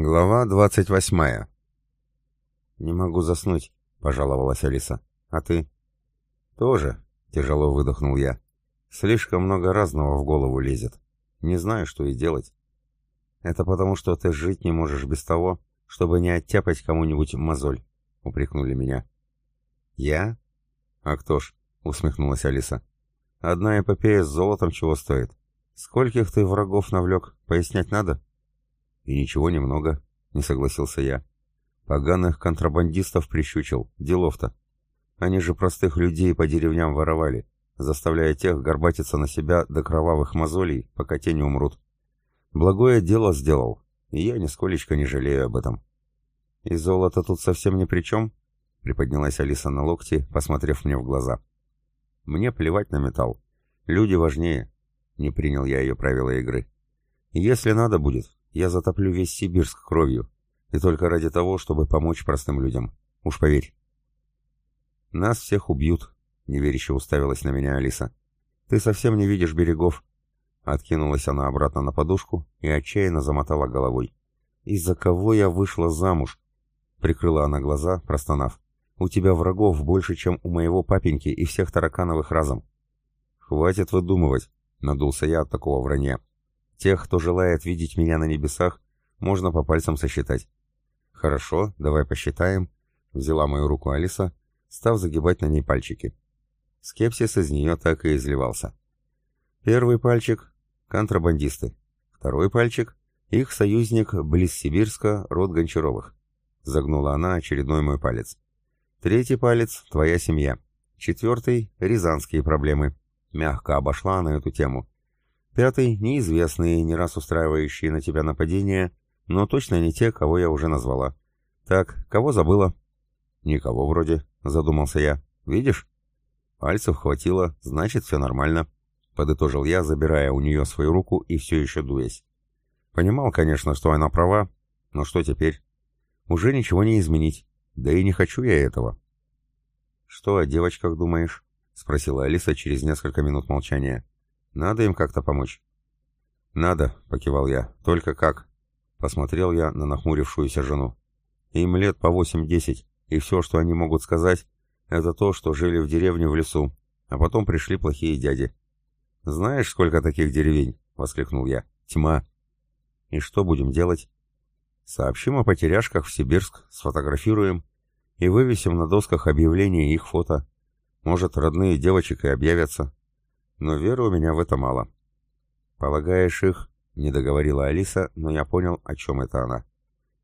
Глава двадцать восьмая. «Не могу заснуть», — пожаловалась Алиса. «А ты?» «Тоже», — тяжело выдохнул я. «Слишком много разного в голову лезет. Не знаю, что и делать». «Это потому, что ты жить не можешь без того, чтобы не оттяпать кому-нибудь мозоль», — упрекнули меня. «Я? А кто ж?» — усмехнулась Алиса. «Одна эпопея с золотом чего стоит? Скольких ты врагов навлек, пояснять надо?» «И ничего немного», — не согласился я. «Поганых контрабандистов прищучил, делов-то. Они же простых людей по деревням воровали, заставляя тех горбатиться на себя до кровавых мозолей, пока те не умрут. Благое дело сделал, и я нисколечко не жалею об этом». «И золото тут совсем ни при чем?» — приподнялась Алиса на локти, посмотрев мне в глаза. «Мне плевать на металл. Люди важнее». Не принял я ее правила игры. «Если надо будет, я затоплю весь Сибирск кровью. И только ради того, чтобы помочь простым людям. Уж поверь. Нас всех убьют, неверяще уставилась на меня Алиса. Ты совсем не видишь берегов. Откинулась она обратно на подушку и отчаянно замотала головой. «Из-за кого я вышла замуж?» Прикрыла она глаза, простонав. «У тебя врагов больше, чем у моего папеньки и всех таракановых разом». «Хватит выдумывать», — надулся я от такого вранья. Тех, кто желает видеть меня на небесах, можно по пальцам сосчитать. Хорошо, давай посчитаем. Взяла мою руку Алиса, став загибать на ней пальчики. Скепсис из нее так и изливался. Первый пальчик — контрабандисты. Второй пальчик — их союзник близ Сибирска, род Гончаровых. Загнула она очередной мой палец. Третий палец — твоя семья. Четвертый — рязанские проблемы. Мягко обошла на эту тему. Пятый — неизвестные, не раз устраивающие на тебя нападения, но точно не те, кого я уже назвала. Так, кого забыла? Никого вроде, задумался я. Видишь? Пальцев хватило, значит, все нормально. Подытожил я, забирая у нее свою руку и все еще дуясь. Понимал, конечно, что она права, но что теперь? Уже ничего не изменить, да и не хочу я этого. «Что о девочках думаешь?» — спросила Алиса через несколько минут молчания. Надо им как-то помочь. Надо, покивал я. Только как? Посмотрел я на нахмурившуюся жену. Им лет по восемь-десять, и все, что они могут сказать, это то, что жили в деревне в лесу, а потом пришли плохие дяди. «Знаешь, сколько таких деревень?» — воскликнул я. «Тьма». «И что будем делать?» «Сообщим о потеряшках в Сибирск, сфотографируем и вывесим на досках объявления их фото. Может, родные девочек и объявятся но веры у меня в это мало. «Полагаешь их?» — не договорила Алиса, но я понял, о чем это она.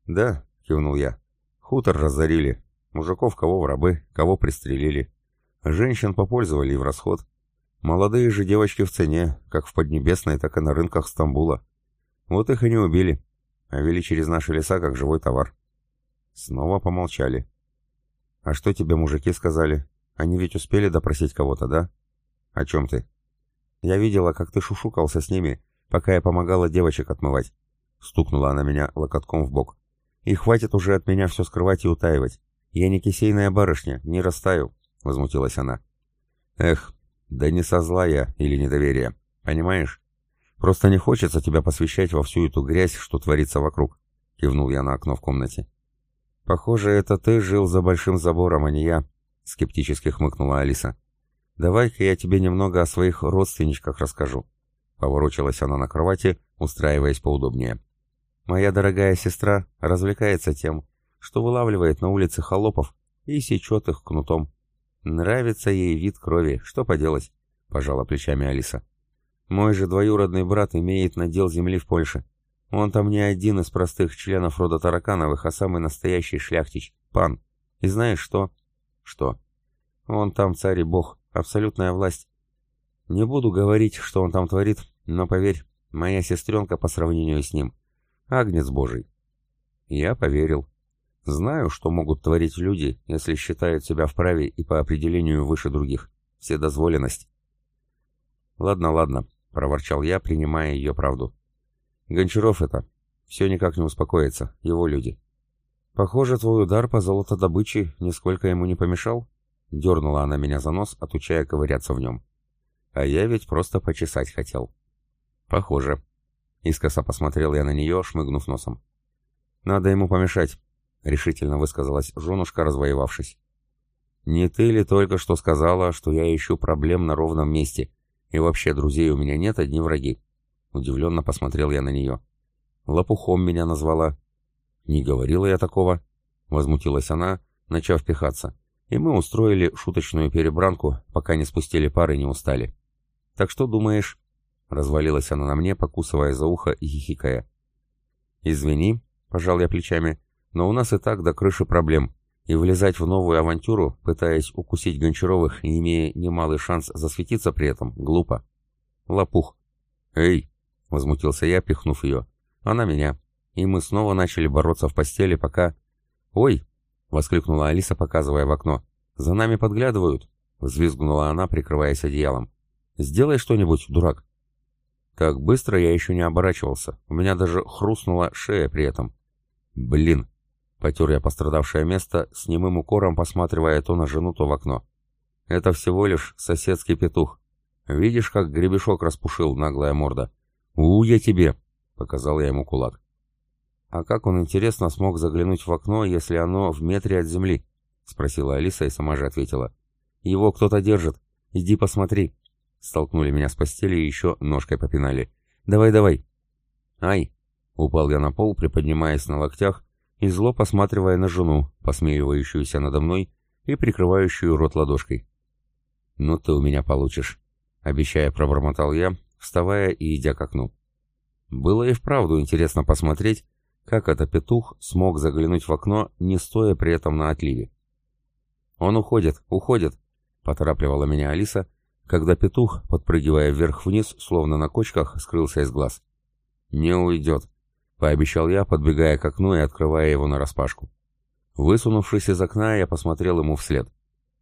«Да», — кивнул я. «Хутор разорили. Мужиков кого в рабы, кого пристрелили. Женщин попользовали в расход. Молодые же девочки в цене, как в Поднебесной, так и на рынках Стамбула. Вот их и не убили, а вели через наши леса как живой товар». Снова помолчали. «А что тебе мужики сказали? Они ведь успели допросить кого-то, да?» «О чем ты?» Я видела, как ты шушукался с ними, пока я помогала девочек отмывать. Стукнула она меня локотком в бок. И хватит уже от меня все скрывать и утаивать. Я не кисейная барышня, не растаю, возмутилась она. Эх, да не со зла я или недоверия, понимаешь? Просто не хочется тебя посвящать во всю эту грязь, что творится вокруг, кивнул я на окно в комнате. Похоже, это ты жил за большим забором, а не я, скептически хмыкнула Алиса. Давай-ка я тебе немного о своих родственничках расскажу. Поворочилась она на кровати, устраиваясь поудобнее. Моя дорогая сестра развлекается тем, что вылавливает на улице холопов и сечет их кнутом. Нравится ей вид крови, что поделать, пожала плечами Алиса. Мой же двоюродный брат имеет надел земли в Польше. Он там не один из простых членов рода Таракановых, а самый настоящий шляхтич, пан. И знаешь что? Что? Он там царь и бог. Абсолютная власть. Не буду говорить, что он там творит, но поверь, моя сестренка по сравнению с ним. Агнец Божий. Я поверил. Знаю, что могут творить люди, если считают себя вправе и по определению выше других. Вседозволенность. Ладно, ладно, проворчал я, принимая ее правду. Гончаров это. Все никак не успокоится, его люди. Похоже, твой удар по золотодобыче нисколько ему не помешал? Дернула она меня за нос, отучая ковыряться в нем. А я ведь просто почесать хотел. Похоже. Искоса посмотрел я на нее, шмыгнув носом. Надо ему помешать, решительно высказалась женушка, развоевавшись. Не ты ли только что сказала, что я ищу проблем на ровном месте, и вообще друзей у меня нет, одни враги? Удивленно посмотрел я на нее. Лопухом меня назвала. Не говорила я такого, возмутилась она, начав пихаться, и мы устроили шуточную перебранку, пока не спустили пары и не устали. Так что думаешь? Развалилась она на мне, покусывая за ухо и хихикая. «Извини», — пожал я плечами, — «но у нас и так до крыши проблем, и влезать в новую авантюру, пытаясь укусить Гончаровых и имея немалый шанс засветиться при этом, глупо». «Лопух». «Эй!» — возмутился я, пихнув ее. «Она меня». И мы снова начали бороться в постели, пока... «Ой!» — воскликнула Алиса, показывая в окно. «За нами подглядывают!» — взвизгнула она, прикрываясь одеялом. «Сделай что-нибудь, дурак!» Так быстро я еще не оборачивался. У меня даже хрустнула шея при этом. Блин. Потер я пострадавшее место, с немым укором посматривая то на жену, то в окно. Это всего лишь соседский петух. Видишь, как гребешок распушил наглая морда? «У, я тебе!» — показал я ему кулак. «А как он, интересно, смог заглянуть в окно, если оно в метре от земли?» — спросила Алиса и сама же ответила. «Его кто-то держит. Иди посмотри». Столкнули меня с постели и еще ножкой попинали. «Давай, давай!» «Ай!» — упал я на пол, приподнимаясь на локтях и зло посматривая на жену, посмеивающуюся надо мной и прикрывающую рот ладошкой. «Ну ты у меня получишь!» — обещая пробормотал я, вставая и идя к окну. Было и вправду интересно посмотреть, как этот петух смог заглянуть в окно, не стоя при этом на отливе. «Он уходит, уходит!» — поторапливала меня Алиса, когда петух, подпрыгивая вверх-вниз, словно на кочках, скрылся из глаз. «Не уйдет», — пообещал я, подбегая к окну и открывая его нараспашку. Высунувшись из окна, я посмотрел ему вслед.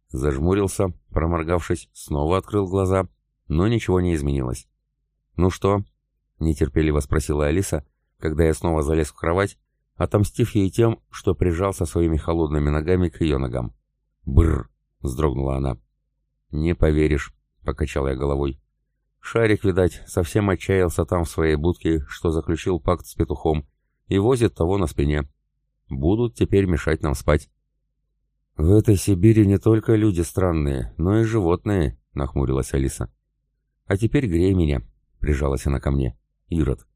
Зажмурился, проморгавшись, снова открыл глаза, но ничего не изменилось. «Ну что?» — нетерпеливо спросила Алиса, когда я снова залез в кровать, отомстив ей тем, что прижался своими холодными ногами к ее ногам. «Бррр!» — вздрогнула она. «Не поверишь», — покачал я головой. «Шарик, видать, совсем отчаялся там в своей будке, что заключил пакт с петухом, и возит того на спине. Будут теперь мешать нам спать». «В этой Сибири не только люди странные, но и животные», — нахмурилась Алиса. «А теперь грей меня», — прижалась она ко мне. «Ирод».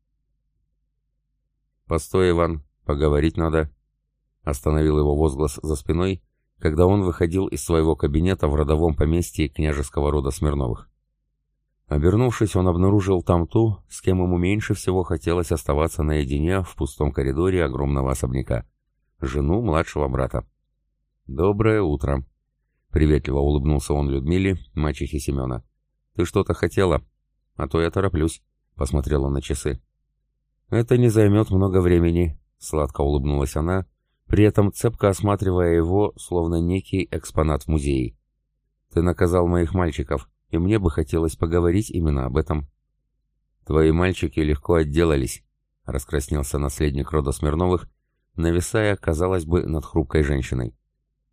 «Постой, Иван, поговорить надо», — остановил его возглас за спиной, когда он выходил из своего кабинета в родовом поместье княжеского рода Смирновых. Обернувшись, он обнаружил там ту, с кем ему меньше всего хотелось оставаться наедине в пустом коридоре огромного особняка. Жену младшего брата. «Доброе утро!» Приветливо улыбнулся он Людмиле, мачехе Семена. «Ты что-то хотела? А то я тороплюсь», — посмотрел он на часы. «Это не займет много времени», — сладко улыбнулась она, — при этом цепко осматривая его, словно некий экспонат в музее. «Ты наказал моих мальчиков, и мне бы хотелось поговорить именно об этом». «Твои мальчики легко отделались», — раскраснелся наследник рода Смирновых, нависая, казалось бы, над хрупкой женщиной.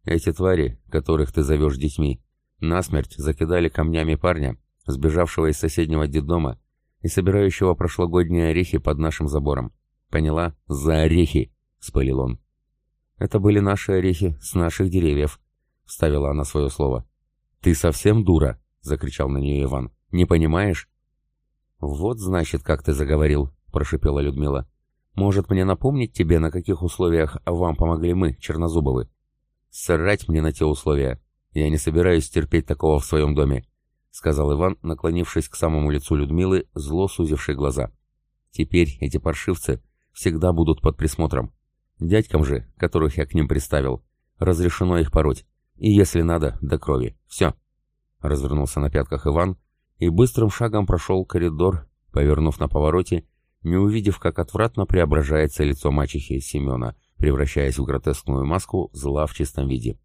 «Эти твари, которых ты зовешь детьми, насмерть закидали камнями парня, сбежавшего из соседнего детдома и собирающего прошлогодние орехи под нашим забором. Поняла? За орехи!» — спылил он. Это были наши орехи с наших деревьев», — вставила она свое слово. «Ты совсем дура?» — закричал на нее Иван. «Не понимаешь?» «Вот, значит, как ты заговорил», — прошипела Людмила. «Может, мне напомнить тебе, на каких условиях вам помогли мы, Чернозубовы?» «Срать мне на те условия. Я не собираюсь терпеть такого в своем доме», — сказал Иван, наклонившись к самому лицу Людмилы, зло сузившей глаза. «Теперь эти паршивцы всегда будут под присмотром. Дядькам же, которых я к ним приставил, разрешено их пороть. И если надо, до крови. Все. Развернулся на пятках Иван и быстрым шагом прошел коридор, повернув на повороте, не увидев, как отвратно преображается лицо мачехи Семена, превращаясь в гротескную маску зла в чистом виде.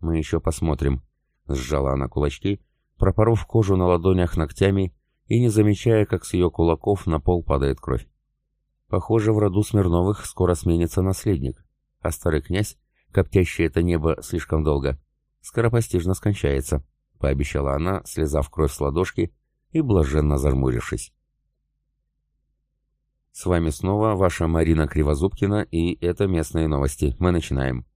«Мы еще посмотрим», — сжала она кулачки, пропоров кожу на ладонях ногтями и не замечая, как с ее кулаков на пол падает кровь. Похоже, в роду Смирновых скоро сменится наследник, а старый князь, коптящий это небо слишком долго, скоропостижно скончается, пообещала она, слезав кровь с ладошки и блаженно зажмурившись. С вами снова ваша Марина Кривозубкина, и это местные новости. Мы начинаем.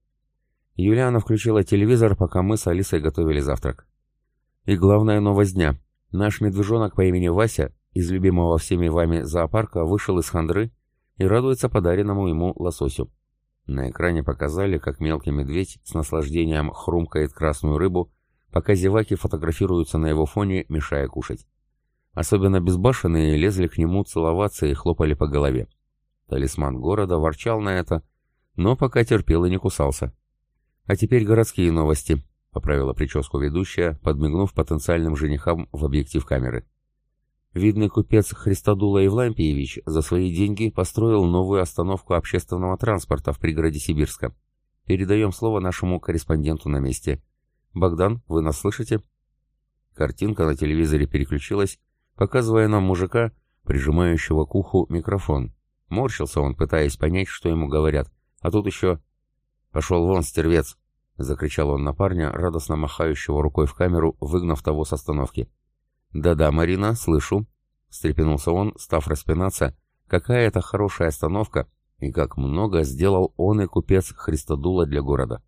Юлиана включила телевизор, пока мы с Алисой готовили завтрак. И главная новость дня. Наш медвежонок по имени Вася из любимого всеми вами зоопарка вышел из хандры и радуется подаренному ему лососю. На экране показали, как мелкий медведь с наслаждением хрумкает красную рыбу, пока зеваки фотографируются на его фоне, мешая кушать. Особенно безбашенные лезли к нему целоваться и хлопали по голове. Талисман города ворчал на это, но пока терпел и не кусался. А теперь городские новости, поправила прическу ведущая, подмигнув потенциальным женихам в объектив камеры. Видный купец Христодула Евлампиевич за свои деньги построил новую остановку общественного транспорта в пригороде Сибирска. Передаем слово нашему корреспонденту на месте. Богдан, вы нас слышите? Картинка на телевизоре переключилась, показывая нам мужика, прижимающего к уху микрофон. Морщился он, пытаясь понять, что ему говорят. А тут еще... «Пошел вон, стервец!» — закричал он на парня, радостно махающего рукой в камеру, выгнав того с остановки. «Да-да, Марина, слышу», — встрепенулся он, став распинаться. «Какая это хорошая остановка, и как много сделал он и купец Христодула для города».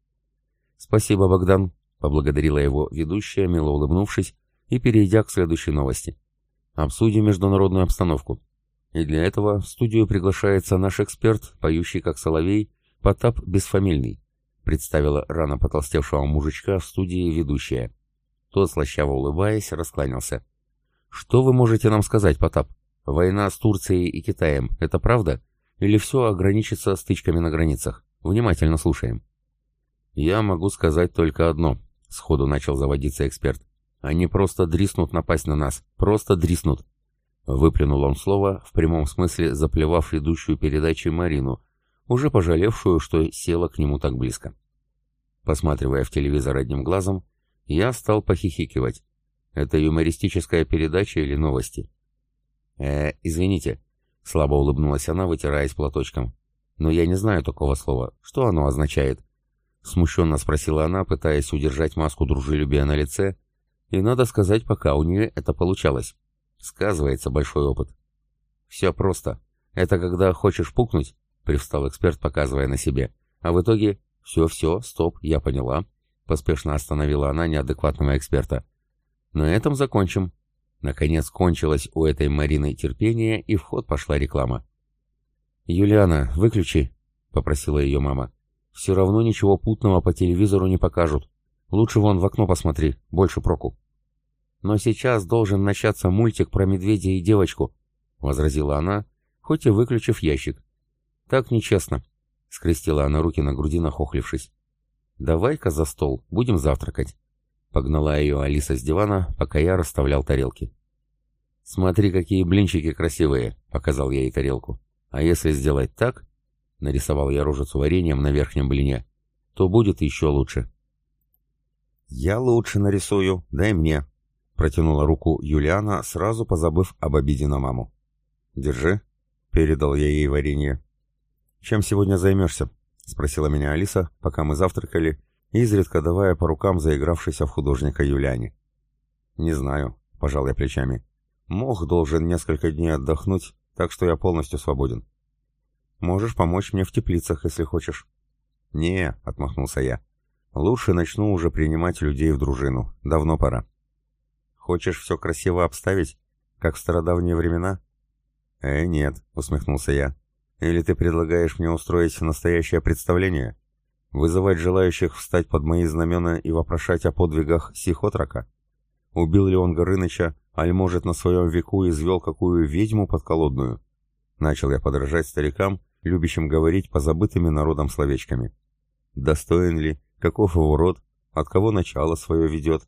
«Спасибо, Богдан», — поблагодарила его ведущая, мило улыбнувшись, и перейдя к следующей новости. «Обсудим международную обстановку. И для этого в студию приглашается наш эксперт, поющий как соловей, Потап Бесфамильный», — представила рано потолстевшего мужичка в студии ведущая. Тот, слащаво улыбаясь, раскланялся. Что вы можете нам сказать, Потап? Война с Турцией и Китаем – это правда? Или все ограничится стычками на границах? Внимательно слушаем. Я могу сказать только одно, сходу начал заводиться эксперт. Они просто дриснут напасть на нас. Просто дриснут. Выплюнул он слово, в прямом смысле заплевав ведущую передачи Марину, уже пожалевшую, что села к нему так близко. Посматривая в телевизор одним глазом, я стал похихикивать. Это юмористическая передача или новости? Э, извините, слабо улыбнулась она, вытираясь платочком. Но я не знаю такого слова. Что оно означает? Смущенно спросила она, пытаясь удержать маску дружелюбия на лице, и надо сказать, пока у нее это получалось. Сказывается большой опыт. Все просто. Это когда хочешь пукнуть, привстал эксперт, показывая на себе. А в итоге «Все-все, стоп, я поняла», — поспешно остановила она неадекватного эксперта. На этом закончим. Наконец кончилось у этой Марины терпение, и в ход пошла реклама. «Юлиана, выключи», — попросила ее мама. «Все равно ничего путного по телевизору не покажут. Лучше вон в окно посмотри, больше проку». «Но сейчас должен начаться мультик про медведя и девочку», — возразила она, хоть и выключив ящик. «Так нечестно», — скрестила она руки на груди, нахохлившись. «Давай-ка за стол, будем завтракать». Погнала ее Алиса с дивана, пока я расставлял тарелки. «Смотри, какие блинчики красивые!» — показал я ей тарелку. «А если сделать так...» — нарисовал я рожицу вареньем на верхнем блине. «То будет еще лучше». «Я лучше нарисую, дай мне», — протянула руку Юлиана, сразу позабыв об обиде на маму. «Держи», — передал я ей варенье. «Чем сегодня займешься?» — спросила меня Алиса, пока мы завтракали, изредка давая по рукам заигравшейся в художника Юляне. «Не знаю», — пожал я плечами. «Мох должен несколько дней отдохнуть, так что я полностью свободен». «Можешь помочь мне в теплицах, если хочешь». «Не», — отмахнулся я. «Лучше начну уже принимать людей в дружину. Давно пора». «Хочешь все красиво обставить, как в стародавние времена?» «Э, нет», — усмехнулся я. «Или ты предлагаешь мне устроить настоящее представление?» Вызывать желающих встать под мои знамена и вопрошать о подвигах сихотрака? Убил ли он Горыныча, аль может на своем веку извел какую ведьму подколодную? Начал я подражать старикам, любящим говорить по забытыми народам словечками. Достоин ли, каков его род, от кого начало свое ведет?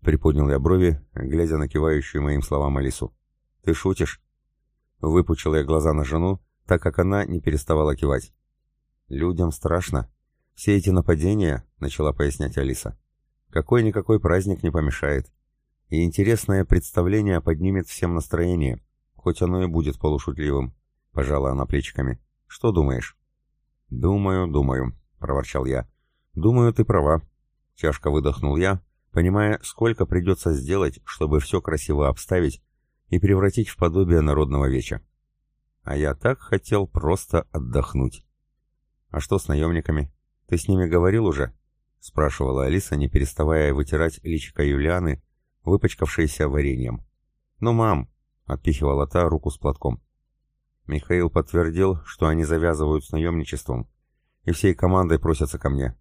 Приподнял я брови, глядя на кивающую моим словам Алису. «Ты шутишь?» Выпучил я глаза на жену, так как она не переставала кивать. «Людям страшно», «Все эти нападения», — начала пояснять Алиса, — «какой-никакой праздник не помешает. И интересное представление поднимет всем настроение, хоть оно и будет полушутливым», — пожала она плечиками. «Что думаешь?» «Думаю, думаю», — проворчал я. «Думаю, ты права». Чашка выдохнул я, понимая, сколько придется сделать, чтобы все красиво обставить и превратить в подобие народного веча. А я так хотел просто отдохнуть. А что с наемниками? Ты с ними говорил уже? Спрашивала Алиса, не переставая вытирать личико Юлианы, выпачкавшееся вареньем. Ну, мам, отпихивала та руку с платком. Михаил подтвердил, что они завязывают с наемничеством, и всей командой просятся ко мне.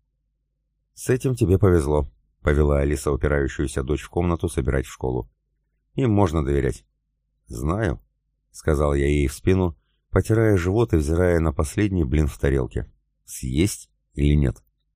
«С этим тебе повезло», — повела Алиса упирающуюся дочь в комнату собирать в школу. «Им можно доверять». «Знаю», — сказал я ей в спину, потирая живот и взирая на последний блин в тарелке. «Съесть или нет?»